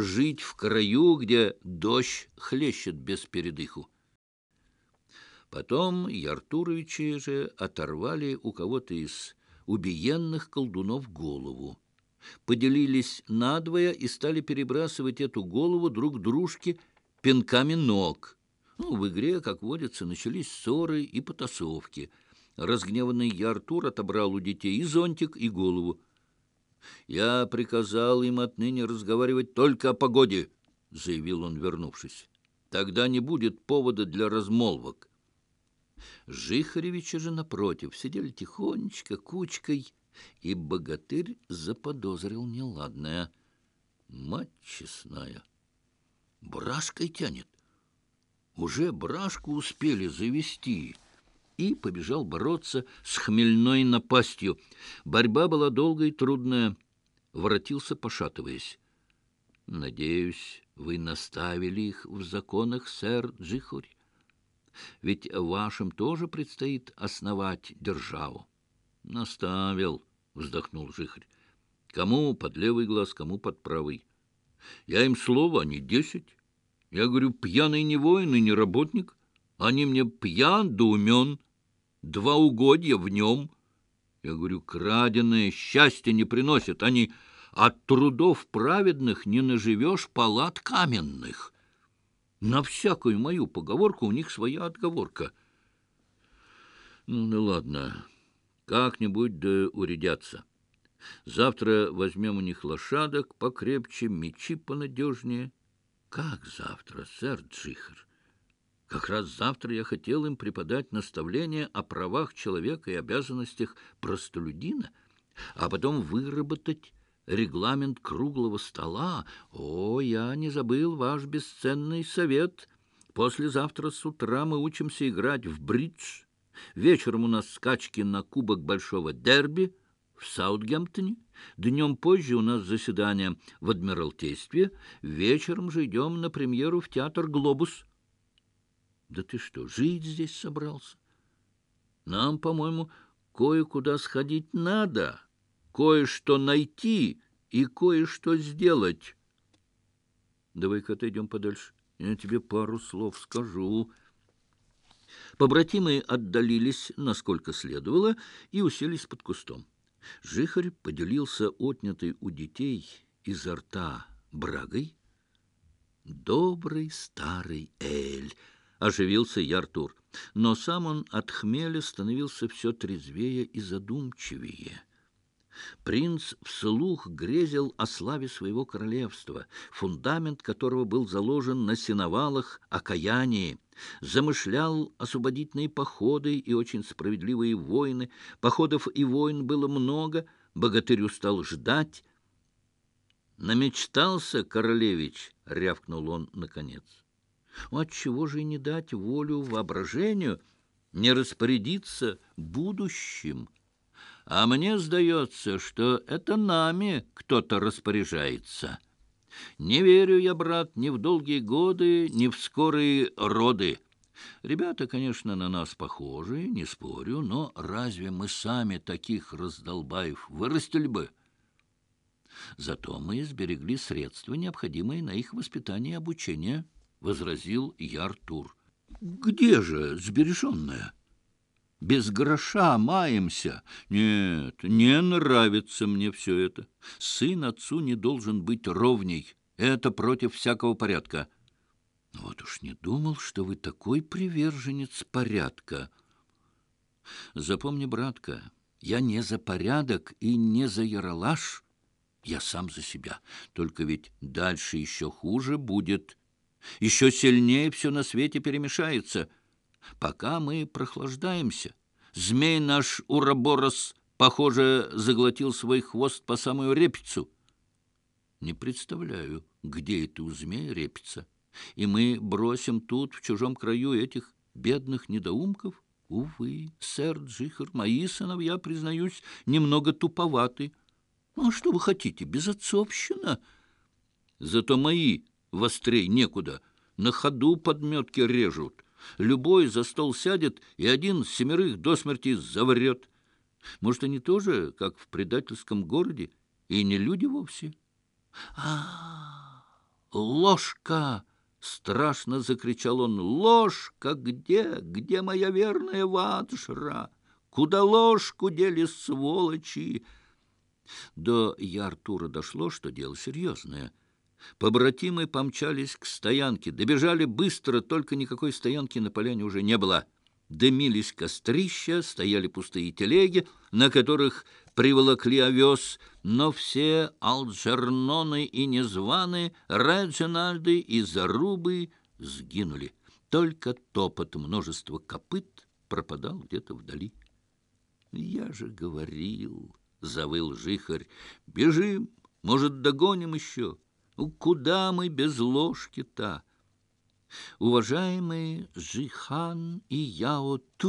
жить в краю, где дождь хлещет без передыху. Потом Яртуровичи же оторвали у кого-то из убиенных колдунов голову, поделились надвое и стали перебрасывать эту голову друг дружке пинками ног. Ну, в игре, как водится, начались ссоры и потасовки. Разгневанный Яртур отобрал у детей и зонтик, и голову. «Я приказал им отныне разговаривать только о погоде», — заявил он, вернувшись. «Тогда не будет повода для размолвок». Жихаревичи же, напротив, сидели тихонечко, кучкой, и богатырь заподозрил неладное. Мать честная, брашкой тянет. Уже брашку успели завести и побежал бороться с хмельной напастью. Борьба была долгой и трудная. Воротился, пошатываясь. «Надеюсь, вы наставили их в законах, сэр Джихурь. Ведь вашим тоже предстоит основать державу». «Наставил», — вздохнул Жихарь. «Кому под левый глаз, кому под правый. Я им слово, а не десять. Я говорю, пьяный не воин и не работник. Они мне пьян да умен». два угодья в нем. Я говорю, краденое счастье не приносит. Они от трудов праведных не наживешь палат каменных. На всякую мою поговорку у них своя отговорка. Ну, ну ладно, как-нибудь да уредятся. Завтра Как раз завтра я хотел им преподать наставление о правах человека и обязанностях простолюдина, а потом выработать регламент круглого стола. О, я не забыл ваш бесценный совет. Послезавтра с утра мы учимся играть в бридж. Вечером у нас скачки на кубок большого дерби в Саутгемптоне. Днем позже у нас заседание в Адмиралтействе. Вечером же идем на премьеру в театр «Глобус». Да ты что, жить здесь собрался? Нам, по-моему, кое-куда сходить надо, кое-что найти и кое-что сделать. Давай-ка отойдем подальше, я тебе пару слов скажу». Побратимы отдалились, насколько следовало, и уселись под кустом. Жихарь поделился отнятой у детей изо рта брагой. «Добрый старый Эль!» оживился и Артур. Но сам он от хмеля становился все трезвее и задумчивее. Принц вслух грезил о славе своего королевства, фундамент которого был заложен на сеновалах окаянии, замышлял освободительные походы и очень справедливые войны. Походов и войн было много, богатырю стал ждать. «Намечтался, королевич!» — рявкнул он наконец. Отчего же не дать волю воображению, не распорядиться будущим? А мне сдается, что это нами кто-то распоряжается. Не верю я, брат, ни в долгие годы, ни в скорые роды. Ребята, конечно, на нас похожи, не спорю, но разве мы сами таких раздолбаев вырастили бы? Зато мы изберегли средства, необходимые на их воспитание и обучение» возразил Яртур. «Где же сбереженная?» «Без гроша маемся. Нет, не нравится мне все это. Сын отцу не должен быть ровней. Это против всякого порядка». «Вот уж не думал, что вы такой приверженец порядка». «Запомни, братка, я не за порядок и не за яролаж. Я сам за себя. Только ведь дальше еще хуже будет». Еще сильнее все на свете перемешается. Пока мы прохлаждаемся, змей наш Ураборос, похоже, заглотил свой хвост по самую репицу. Не представляю, где это у змея репица. И мы бросим тут, в чужом краю, этих бедных недоумков? Увы, сэр Джихар, мои сыновья, признаюсь, немного туповаты. Ну, а что вы хотите, безотцовщина? Зато мои вострей некуда. На ходу подметки режут. Любой за стол сядет, и один семерых до смерти заврет. Может, они тоже, как в предательском городе, и не люди вовсе? А, -а, -а ложка!» — страшно закричал он. «Ложка где? Где моя верная ваджра? Побратимы помчались к стоянке, добежали быстро, только никакой стоянки на поляне уже не было. Дымились кострища, стояли пустые телеги, на которых приволокли овес, но все алджерноны и незваные, Реджинальды и Зарубы сгинули. Только топот множества копыт пропадал где-то вдали. «Я же говорил», — завыл жихарь, — «бежим, может, догоним еще». Ну, куда мы без ложки-то? Уважаемые Жихан и Яо Ту,